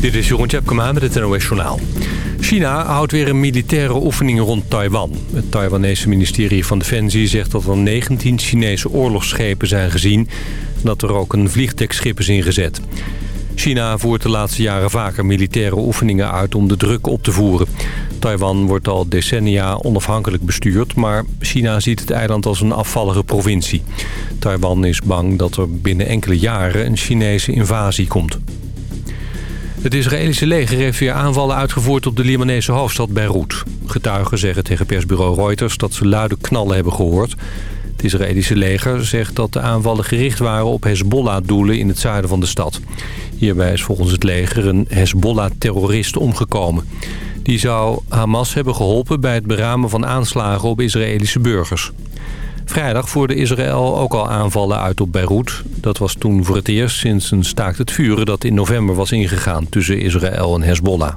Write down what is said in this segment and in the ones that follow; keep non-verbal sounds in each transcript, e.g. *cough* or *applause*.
Dit is Jeroen Tjepkema met het NOS Journaal. China houdt weer een militaire oefening rond Taiwan. Het Taiwanese ministerie van Defensie zegt dat er 19 Chinese oorlogsschepen zijn gezien... en dat er ook een vliegdekschip is ingezet. China voert de laatste jaren vaker militaire oefeningen uit om de druk op te voeren. Taiwan wordt al decennia onafhankelijk bestuurd... maar China ziet het eiland als een afvallige provincie. Taiwan is bang dat er binnen enkele jaren een Chinese invasie komt. Het Israëlische leger heeft weer aanvallen uitgevoerd op de Libanese hoofdstad Beirut. Getuigen zeggen tegen persbureau Reuters dat ze luide knallen hebben gehoord. Het Israëlische leger zegt dat de aanvallen gericht waren op Hezbollah-doelen in het zuiden van de stad. Hierbij is volgens het leger een Hezbollah-terrorist omgekomen. Die zou Hamas hebben geholpen bij het beramen van aanslagen op Israëlische burgers. Vrijdag voerde Israël ook al aanvallen uit op Beirut. Dat was toen voor het eerst sinds een staakt het vuren dat in november was ingegaan tussen Israël en Hezbollah.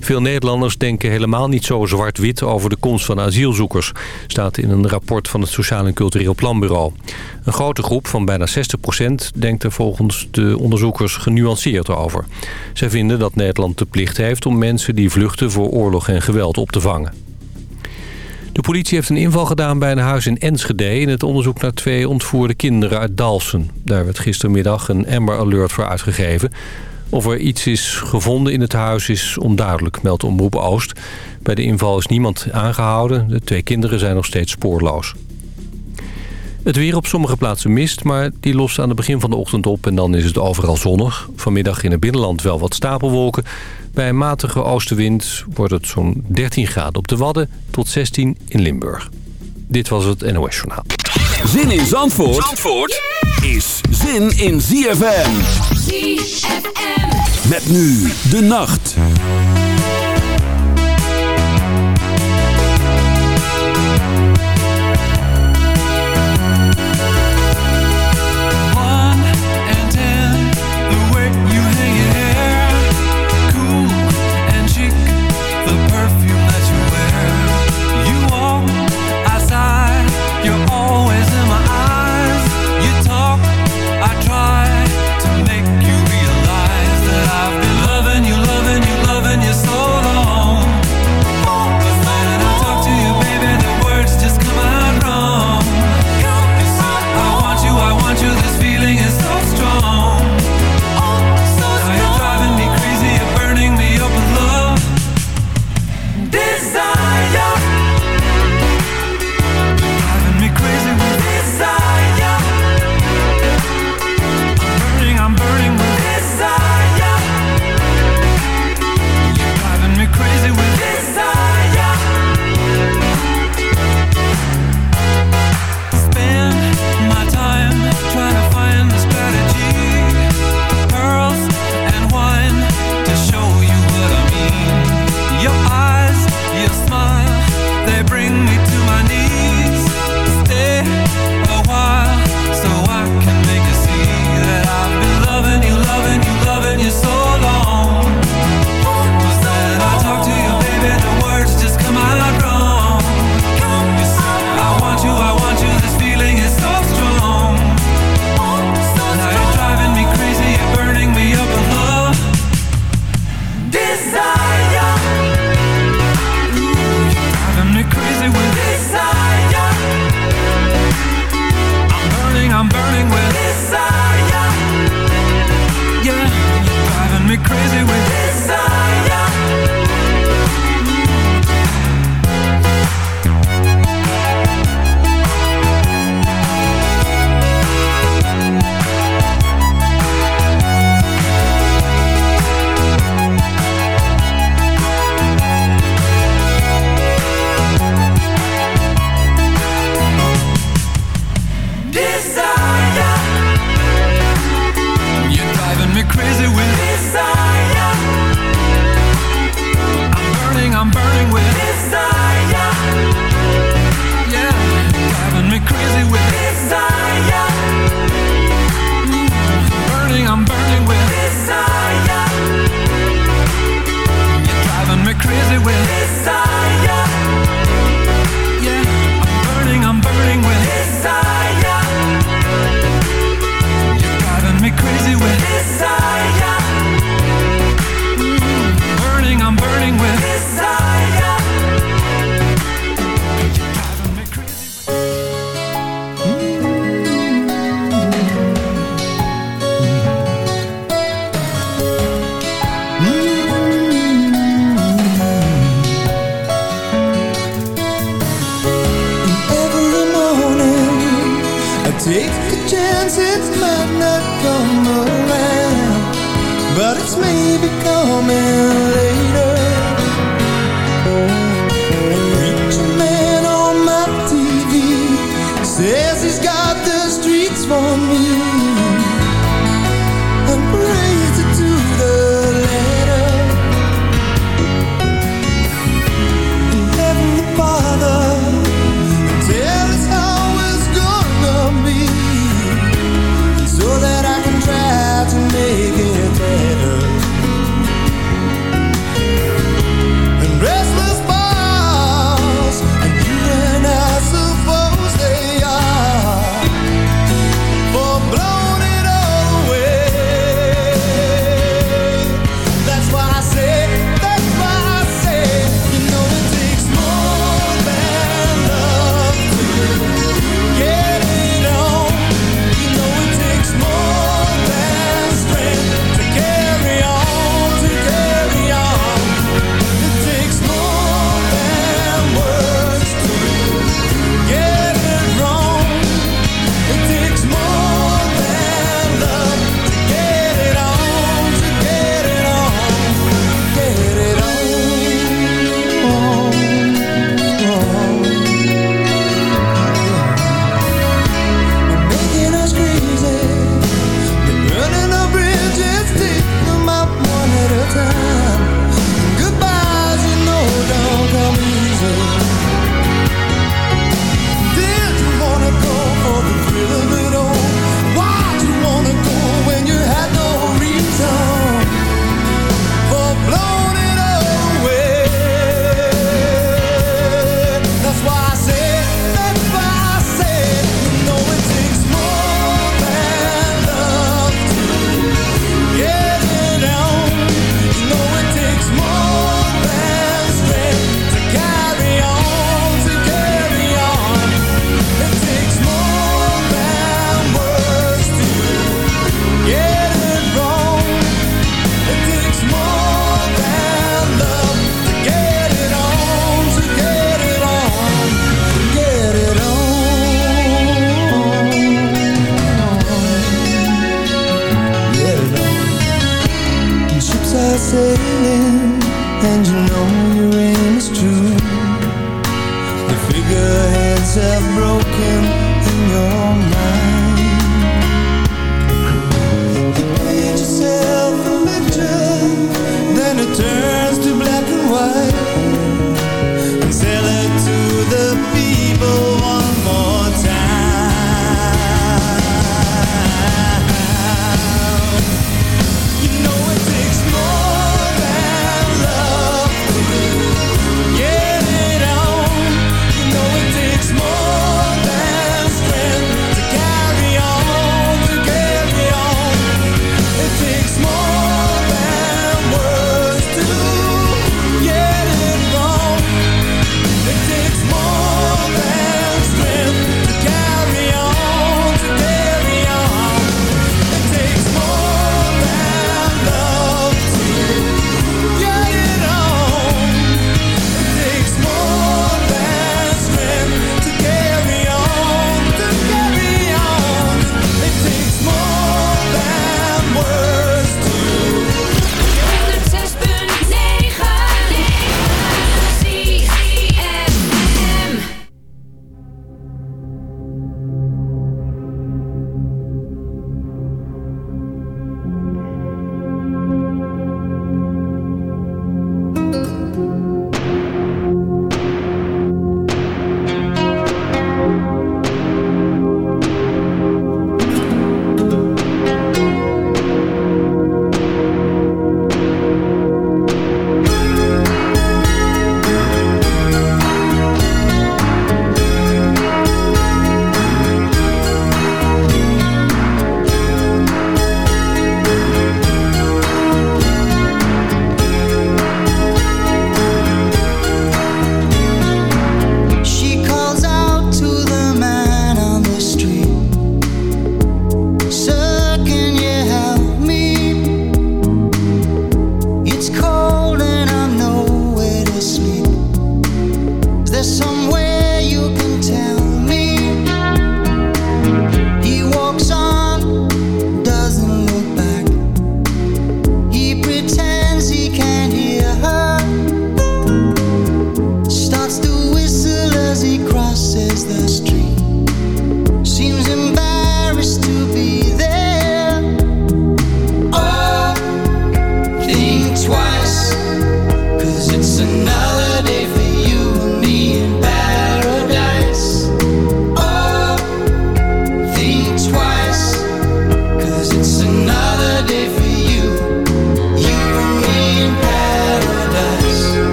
Veel Nederlanders denken helemaal niet zo zwart-wit over de komst van asielzoekers... staat in een rapport van het Sociaal en Cultureel Planbureau. Een grote groep van bijna 60% denkt er volgens de onderzoekers genuanceerd over. Zij vinden dat Nederland de plicht heeft om mensen die vluchten voor oorlog en geweld op te vangen. De politie heeft een inval gedaan bij een huis in Enschede... in het onderzoek naar twee ontvoerde kinderen uit Dalsen. Daar werd gistermiddag een Amber Alert voor uitgegeven. Of er iets is gevonden in het huis is onduidelijk, meldt Omroep Oost. Bij de inval is niemand aangehouden. De twee kinderen zijn nog steeds spoorloos. Het weer op sommige plaatsen mist, maar die lost aan het begin van de ochtend op... en dan is het overal zonnig. Vanmiddag in het binnenland wel wat stapelwolken. Bij een matige oostenwind wordt het zo'n 13 graden op de Wadden tot 16 in Limburg. Dit was het NOS Journaal. Zin in Zandvoort, Zandvoort is zin in ZFM. ZFM. Met nu de nacht.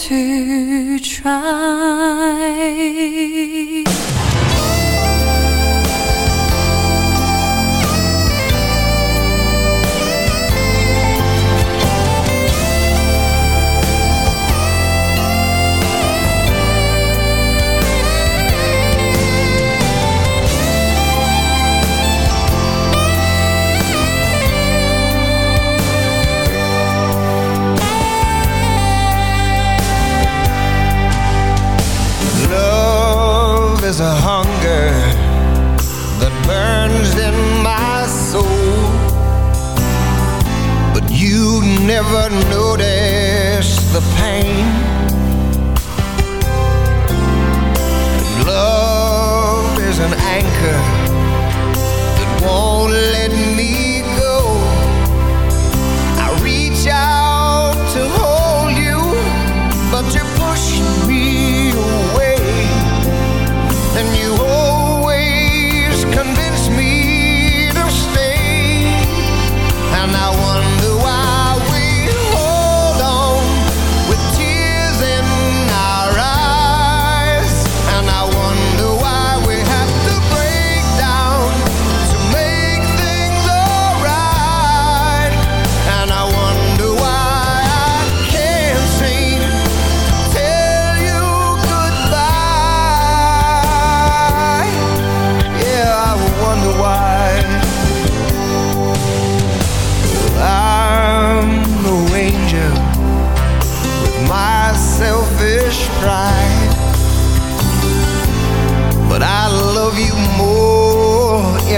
To try.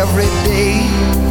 every day.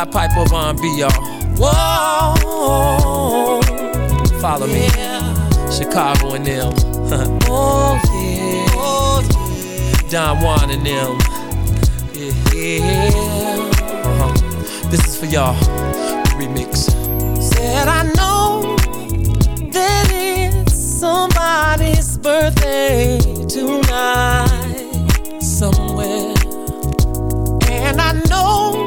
Pied Piper of R&B, y'all. Whoa, follow me. Chicago and them. *laughs* oh yeah. Oh, yeah. Don Juan and them. Yeah. Uh-huh. This is for y'all. Remix. Said I know that it's somebody's birthday tonight somewhere, and I know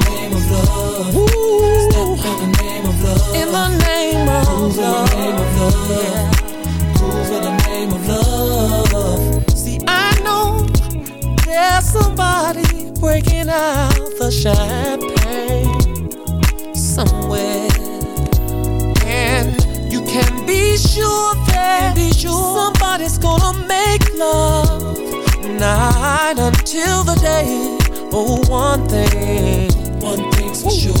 In the name of love. The name of love. Yeah. In the name of love. See, I know there's somebody breaking out the champagne somewhere. And you can be sure that be sure somebody's gonna make love night until the day. Oh, one thing, one thing's for Ooh. sure.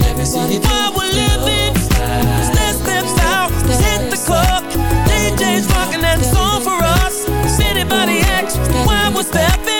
Back. Now let me see you do While we're living, steps out, hit the club. DJ's rocking that song for us. Asks why we're stepping,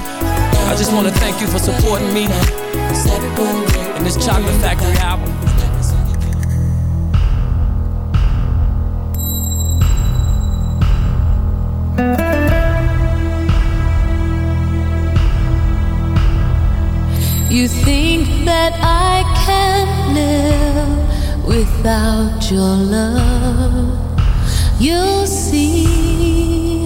I just wanna thank you for supporting me in this Chocolate Factory album. You think that I can live without your love? You'll see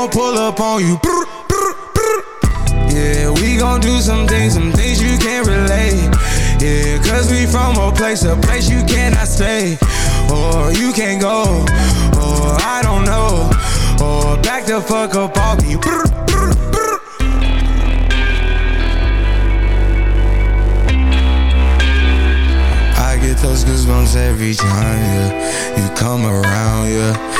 Gon' pull up on you. Brr, brr, brr. Yeah, we gon' do some things, some things you can't relate. Yeah, cause we from a place, a place you cannot stay. Or you can't go, or I don't know. Or back the fuck up off me. Brr, brr, brr. I get those goosebumps every time, yeah. You come around, yeah.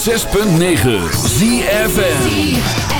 106.9 ZFN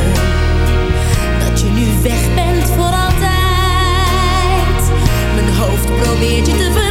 probeer je te veranderen.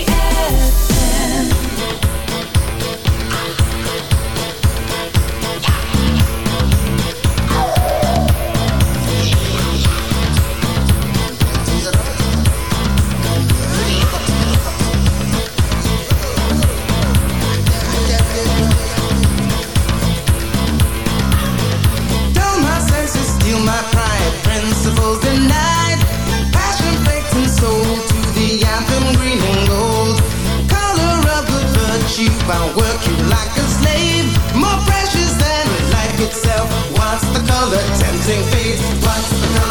I'll work you like a slave More precious than life itself What's the color? Tempting fate What's the color?